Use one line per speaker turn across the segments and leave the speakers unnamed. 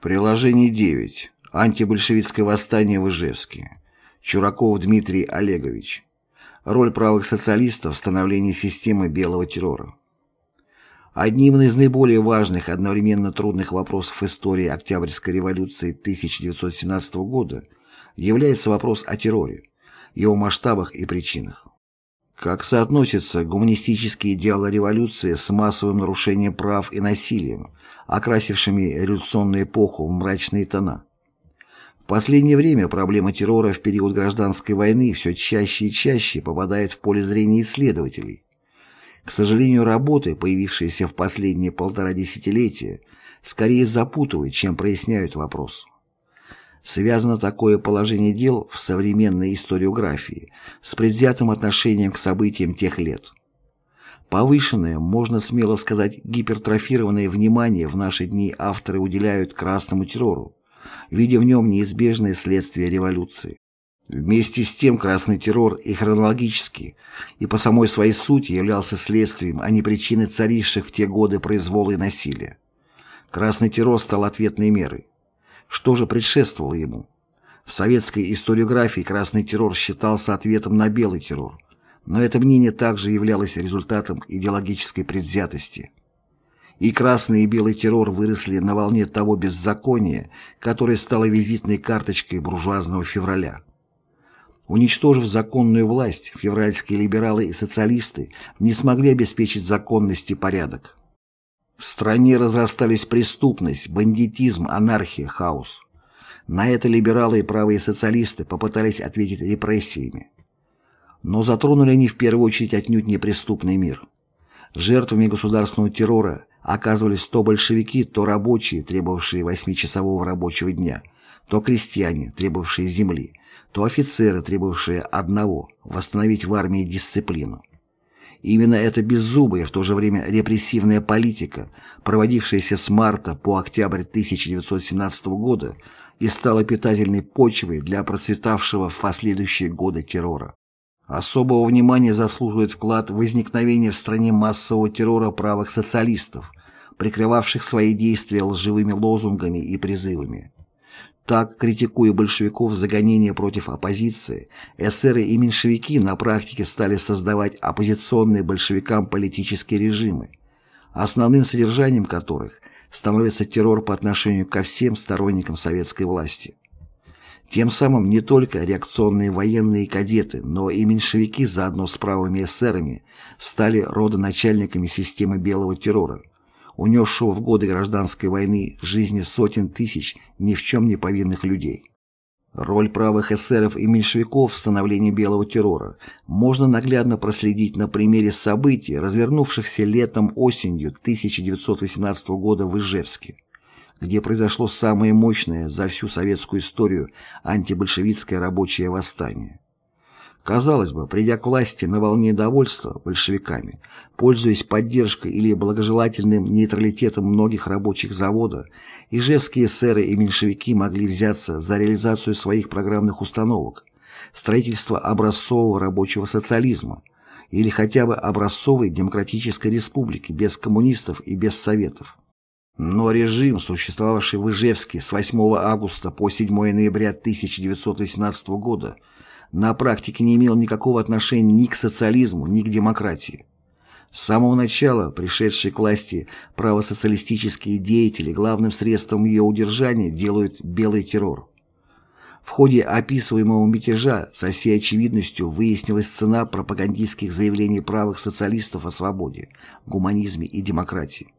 Приложение 9. Антибольшевистское восстание в Ижевске. Чураков Дмитрий Олегович. Роль правых социалистов в становлении системы белого террора. Одним из наиболее важных одновременно трудных вопросов истории Октябрьской революции 1917 года является вопрос о терроре, его масштабах и причинах. Как соотносятся гуманистические идеалы революции с массовым нарушением прав и насилием, окрасившими революционную эпоху в мрачные тона? В последнее время проблема террора в период гражданской войны все чаще и чаще попадает в поле зрения исследователей. К сожалению, работы, появившиеся в последние полтора десятилетия, скорее запутывают, чем проясняют вопрос. Связано такое положение дел в современной историографии с предвзятым отношением к событиям тех лет. Повышенное, можно смело сказать, гипертрофированное внимание в наши дни авторы уделяют красному террору, видя в нем неизбежное следствие революции. Вместе с тем красный террор и хронологически, и по самой своей сути являлся следствием, а не причиной царивших в те годы произвола и насилия. Красный террор стал ответной мерой. Что же предшествовало ему? В советской историографии красный террор считался ответом на белый террор, но это мнение также являлось результатом идеологической предвзятости. И красный и белый террор выросли на волне того беззакония, которое стало визитной карточкой буржуазного февраля. Уничтожив законную власть, февральские либералы и социалисты не смогли обеспечить законность и порядок. В стране разрастались преступность, бандитизм, анархия, хаос. На это либералы и правые социалисты попытались ответить репрессиями. Но затронули они в первую очередь отнюдь не преступный мир. Жертвами государственного террора оказывались то большевики, то рабочие, требовавшие восьмичасового рабочего дня, то крестьяне, требовавшие земли, то офицеры, требовавшие одного – восстановить в армии дисциплину. Именно эта беззубая, в то же время репрессивная политика, проводившаяся с марта по октябрь 1917 года, и стала питательной почвой для процветавшего в последующие годы террора. Особого внимания заслуживает вклад в возникновение в стране массового террора правых социалистов, прикрывавших свои действия лживыми лозунгами и призывами. Так, критикуя большевиков за гонения против оппозиции, эсеры и меньшевики на практике стали создавать оппозиционные большевикам политические режимы, основным содержанием которых становится террор по отношению ко всем сторонникам советской власти. Тем самым не только реакционные военные кадеты, но и меньшевики заодно с правыми эсерами стали родоначальниками системы белого террора, унесшего в годы гражданской войны жизни сотен тысяч ни в чем не повинных людей. Роль правых эсеров и меньшевиков в становлении белого террора можно наглядно проследить на примере событий, развернувшихся летом-осенью 1918 года в Ижевске, где произошло самое мощное за всю советскую историю антибольшевистское рабочее восстание. Казалось бы, придя к власти на волне довольства большевиками, пользуясь поддержкой или благожелательным нейтралитетом многих рабочих завода, ижевские эсеры и меньшевики могли взяться за реализацию своих программных установок, строительство образцового рабочего социализма или хотя бы образцовой демократической республики без коммунистов и без советов. Но режим, существовавший в Ижевске с 8 августа по 7 ноября 1918 года, на практике не имел никакого отношения ни к социализму, ни к демократии. С самого начала пришедшие к власти правосоциалистические деятели главным средством ее удержания делают белый террор. В ходе описываемого мятежа со всей очевидностью выяснилась цена пропагандистских заявлений правых социалистов о свободе, гуманизме и демократии.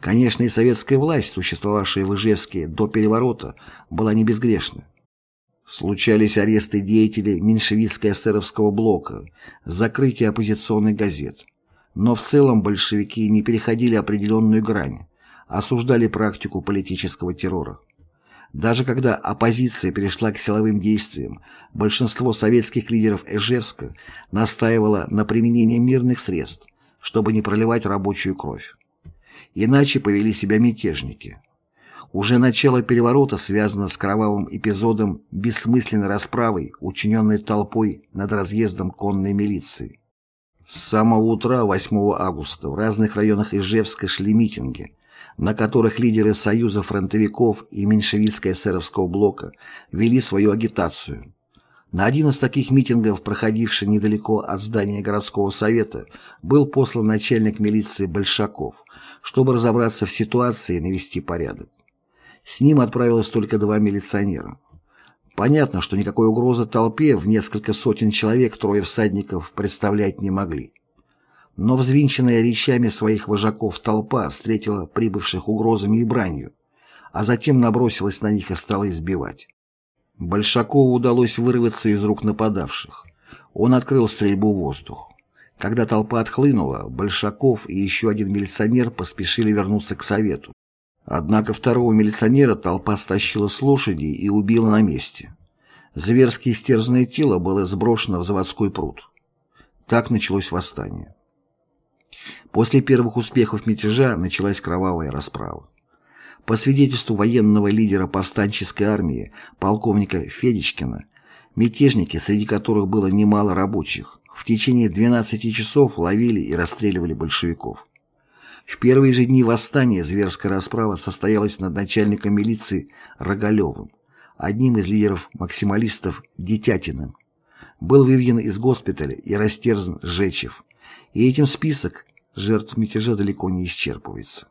Конечно, и советская власть, существовавшая в Ижевске до переворота, была не безгрешна. Случались аресты деятелей меньшевистско-эсеровского блока, закрытие оппозиционных газет. Но в целом большевики не переходили определенную грань, осуждали практику политического террора. Даже когда оппозиция перешла к силовым действиям, большинство советских лидеров Эжевска настаивало на применении мирных средств, чтобы не проливать рабочую кровь. Иначе повели себя мятежники. Уже начало переворота связано с кровавым эпизодом бессмысленной расправой, учиненной толпой над разъездом конной милиции. С самого утра 8 августа в разных районах Ижевска шли митинги, на которых лидеры Союза фронтовиков и меньшевистско-эсеровского блока вели свою агитацию. На один из таких митингов, проходивший недалеко от здания городского совета, был послан начальник милиции Большаков, чтобы разобраться в ситуации и навести порядок. С ним отправилось только два милиционера. Понятно, что никакой угрозы толпе в несколько сотен человек трое всадников представлять не могли. Но взвинченная речами своих вожаков толпа встретила прибывших угрозами и бранью, а затем набросилась на них и стала избивать. Большакову удалось вырваться из рук нападавших. Он открыл стрельбу в воздух. Когда толпа отхлынула, Большаков и еще один милиционер поспешили вернуться к совету. Однако второго милиционера толпа стащила с лошади и убила на месте. Зверски истерзанное тело было сброшено в заводской пруд. Так началось восстание. После первых успехов мятежа началась кровавая расправа. По свидетельству военного лидера повстанческой армии, полковника Федичкина, мятежники, среди которых было немало рабочих, в течение 12 часов ловили и расстреливали большевиков. В первые же дни восстания зверская расправа состоялась над начальником милиции Рогалевым, одним из лидеров максималистов Детятиным. Был выведен из госпиталя и растерзан Жечев. И этим список жертв мятежа далеко не исчерпывается.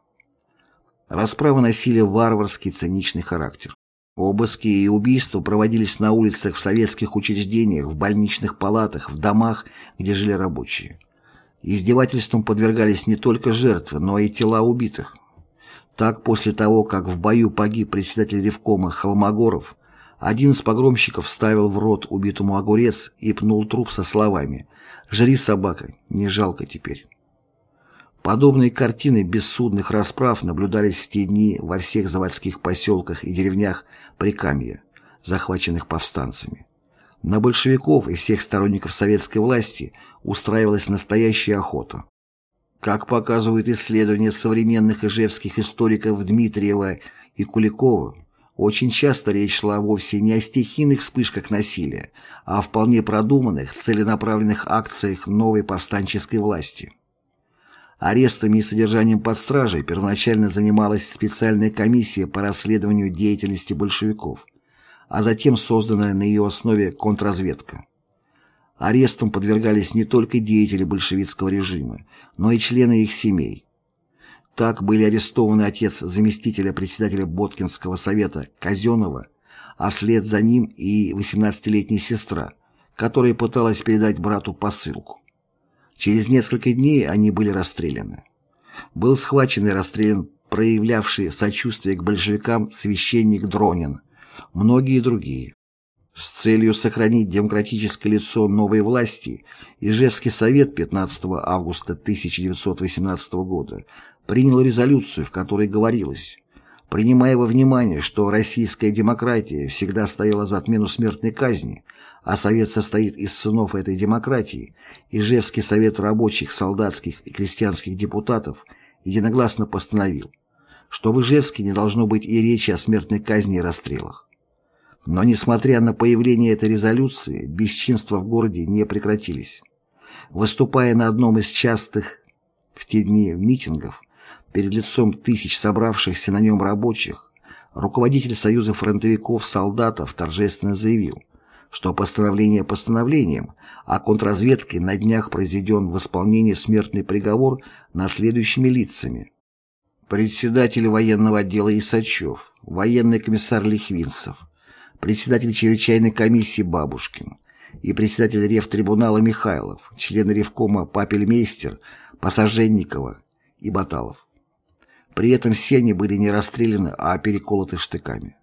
Расправы носили варварский циничный характер. Обыски и убийства проводились на улицах, в советских учреждениях, в больничных палатах, в домах, где жили рабочие. Издевательствам подвергались не только жертвы, но и тела убитых. Так, после того, как в бою погиб председатель Ревкома Холмогоров, один из погромщиков вставил в рот убитому огурец и пнул труп со словами «Жри, собака, не жалко теперь». Подобные картины бессудных расправ наблюдались в те дни во всех заводских поселках и деревнях Прикамья, захваченных повстанцами. На большевиков и всех сторонников советской власти устраивалась настоящая охота. Как показывают исследования современных ижевских историков Дмитриева и Куликова, очень часто речь шла вовсе не о стихийных вспышках насилия, а о вполне продуманных, целенаправленных акциях новой повстанческой власти. Арестами и содержанием под стражей первоначально занималась специальная комиссия по расследованию деятельности большевиков, а затем созданная на ее основе контрразведка. Арестам подвергались не только деятели большевистского режима, но и члены их семей. Так были арестованы отец заместителя председателя Боткинского совета Казенова, а вслед за ним и 18-летняя сестра, которая пыталась передать брату посылку. Через несколько дней они были расстреляны. Был схвачен и расстрелян проявлявший сочувствие к большевикам священник Дронин, многие другие. С целью сохранить демократическое лицо новой власти Ижевский совет 15 августа 1918 года принял резолюцию, в которой говорилось Принимая во внимание, что российская демократия всегда стояла за отмену смертной казни, а Совет состоит из сынов этой демократии, Ижевский Совет рабочих, солдатских и крестьянских депутатов единогласно постановил, что в Ижевске не должно быть и речи о смертной казни и расстрелах. Но, несмотря на появление этой резолюции, бесчинства в городе не прекратились. Выступая на одном из частых в те дни митингов, Перед лицом тысяч собравшихся на нем рабочих руководитель Союза фронтовиков-солдатов торжественно заявил, что постановление постановлением, а контрразведкой на днях произведен в исполнении смертный приговор над следующими лицами. Председатель военного отдела Исачев, военный комиссар Лихвинцев, председатель чрезвычайной комиссии Бабушкин и председатель Ревтрибунала Михайлов, члены Ревкома Папельмейстер, Пассаженникова и Баталов. При этом все они были не расстреляны, а переколоты штыками.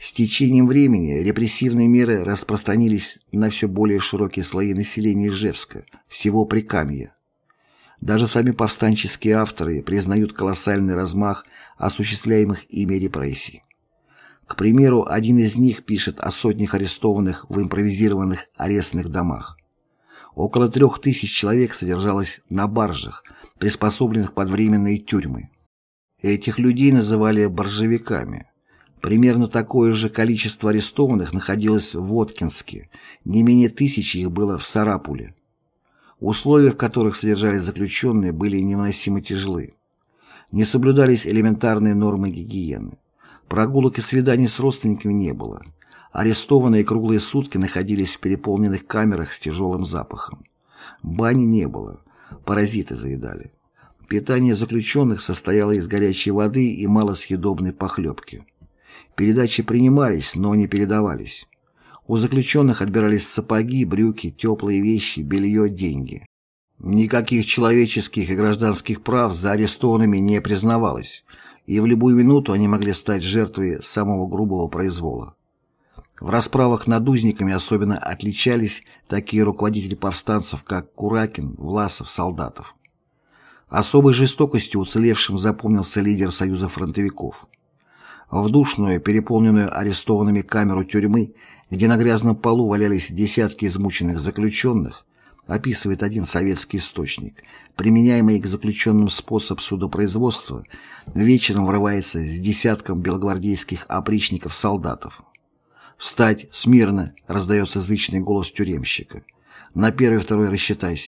С течением времени репрессивные меры распространились на все более широкие слои населения Ижевска, всего Прикамья. Даже сами повстанческие авторы признают колоссальный размах осуществляемых ими репрессий. К примеру, один из них пишет о сотнях арестованных в импровизированных арестных домах. Около трех тысяч человек содержалось на баржах, приспособленных под временные тюрьмы. Этих людей называли боржевиками. Примерно такое же количество арестованных находилось в Воткинске, не менее тысячи их было в Сарапуле. Условия, в которых содержались заключенные, были невыносимо тяжелы. Не соблюдались элементарные нормы гигиены. Прогулок и свиданий с родственниками не было. Арестованные круглые сутки находились в переполненных камерах с тяжелым запахом. Бани не было, паразиты заедали. Питание заключенных состояло из горячей воды и малосъедобной похлебки. Передачи принимались, но не передавались. У заключенных отбирались сапоги, брюки, теплые вещи, белье, деньги. Никаких человеческих и гражданских прав за арестованными не признавалось, и в любую минуту они могли стать жертвой самого грубого произвола. В расправах над узниками особенно отличались такие руководители повстанцев, как Куракин, Власов, Солдатов. Особой жестокостью уцелевшим запомнился лидер Союза фронтовиков. В душную, переполненную арестованными камеру тюрьмы, где на грязном полу валялись десятки измученных заключенных, описывает один советский источник, применяемый к заключенным способ судопроизводства, вечером врывается с десятком белогвардейских опричников-солдатов. «Встать! Смирно!» — раздается зычный голос тюремщика. «На первый-второй рассчитайся».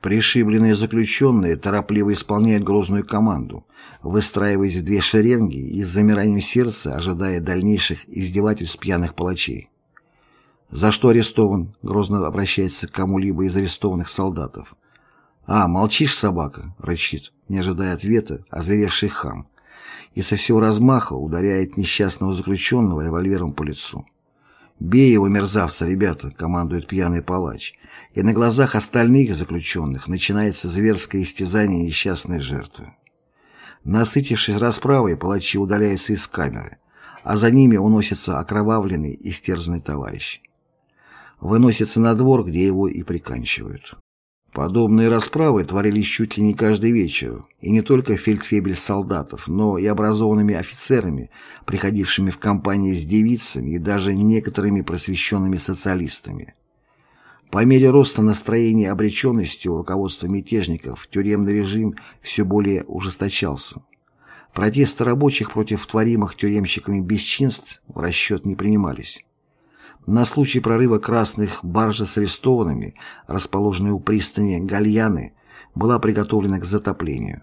Пришибленные заключенные торопливо исполняют грозную команду, выстраиваясь в две шеренги и с замиранием сердца ожидая дальнейших издевательств пьяных палачей. «За что арестован?» — грозно обращается к кому-либо из арестованных солдатов. «А, молчишь, собака?» — рычит, не ожидая ответа, озверевший хам. И со всего размаха ударяет несчастного заключенного револьвером по лицу. «Бей его, мерзавца, ребята!» — командует пьяный палач. И на глазах остальных заключенных начинается зверское истязание несчастной жертвы. Насытившись расправой, палачи удаляются из камеры, а за ними уносится окровавленный, истерзанный товарищ. Выносится на двор, где его и приканчивают. Подобные расправы творились чуть ли не каждый вечер, и не только фельдфебель солдатов, но и образованными офицерами, приходившими в компании с девицами и даже некоторыми просвещенными социалистами. По мере роста настроения обреченности у руководства мятежников тюремный режим все более ужесточался. Протесты рабочих против творимых тюремщиками бесчинств в расчет не принимались. На случай прорыва красных баржа с арестованными, расположенной у пристани Гальяны, была приготовлена к затоплению.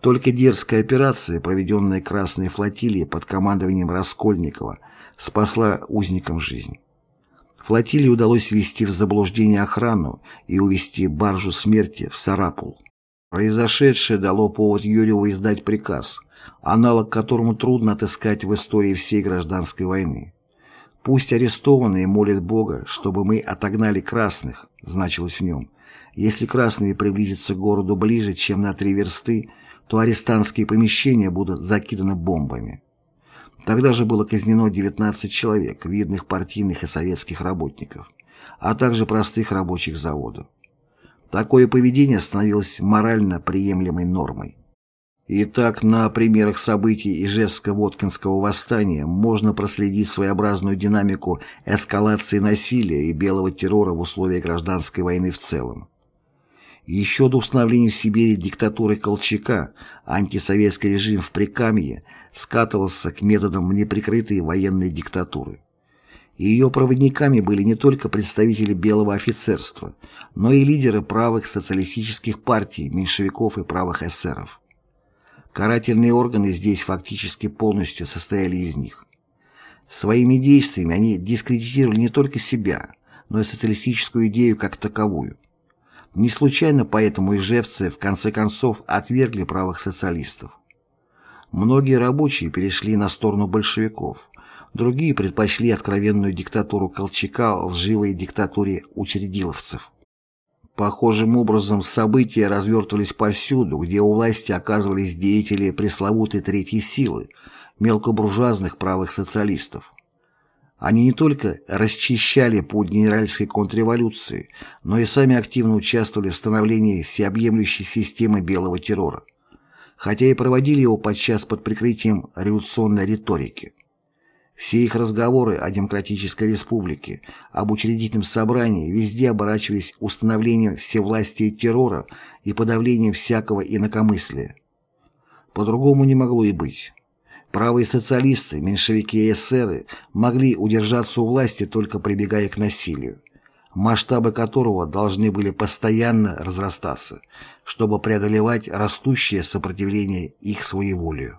Только дерзкая операция, проведенная Красной флотилией под командованием Раскольникова, спасла узникам жизнь. Флотилии удалось ввести в заблуждение охрану и увести баржу смерти в Сарапул. Произошедшее дало повод Юрьеву издать приказ, аналог которому трудно отыскать в истории всей гражданской войны. «Пусть арестованные молят Бога, чтобы мы отогнали красных», значилось в нем. Если красные приблизятся к городу ближе, чем на три версты, то арестантские помещения будут закиданы бомбами. Тогда же было казнено 19 человек, видных партийных и советских работников, а также простых рабочих завода. Такое поведение становилось морально приемлемой нормой. Итак, на примерах событий Ижевско-Воткинского восстания можно проследить своеобразную динамику эскалации насилия и белого террора в условиях гражданской войны в целом. Еще до установления в Сибири диктатуры Колчака антисоветский режим в Прикамье скатывался к методам неприкрытой военной диктатуры. Ее проводниками были не только представители белого офицерства, но и лидеры правых социалистических партий, меньшевиков и правых эсеров. Карательные органы здесь фактически полностью состояли из них. Своими действиями они дискредитировали не только себя, но и социалистическую идею как таковую. Не случайно поэтому ижевцы в конце концов отвергли правых социалистов. Многие рабочие перешли на сторону большевиков, другие предпочли откровенную диктатуру Колчака лживой диктатуре учредиловцев. Похожим образом события развертывались повсюду, где у власти оказывались деятели пресловутой третьей силы, мелкобуржуазных правых социалистов. Они не только расчищали путь генеральской контрреволюции, но и сами активно участвовали в становлении всеобъемлющей системы белого террора, хотя и проводили его подчас под прикрытием революционной риторики. Все их разговоры о демократической республике, об учредительном собрании везде оборачивались установлением всевластия террора и подавлением всякого инакомыслия. По-другому не могло и быть. Правые социалисты, меньшевики и эсеры могли удержаться у власти только прибегая к насилию. масштабы которого должны были постоянно разрастаться, чтобы преодолевать растущее сопротивление их своеволию.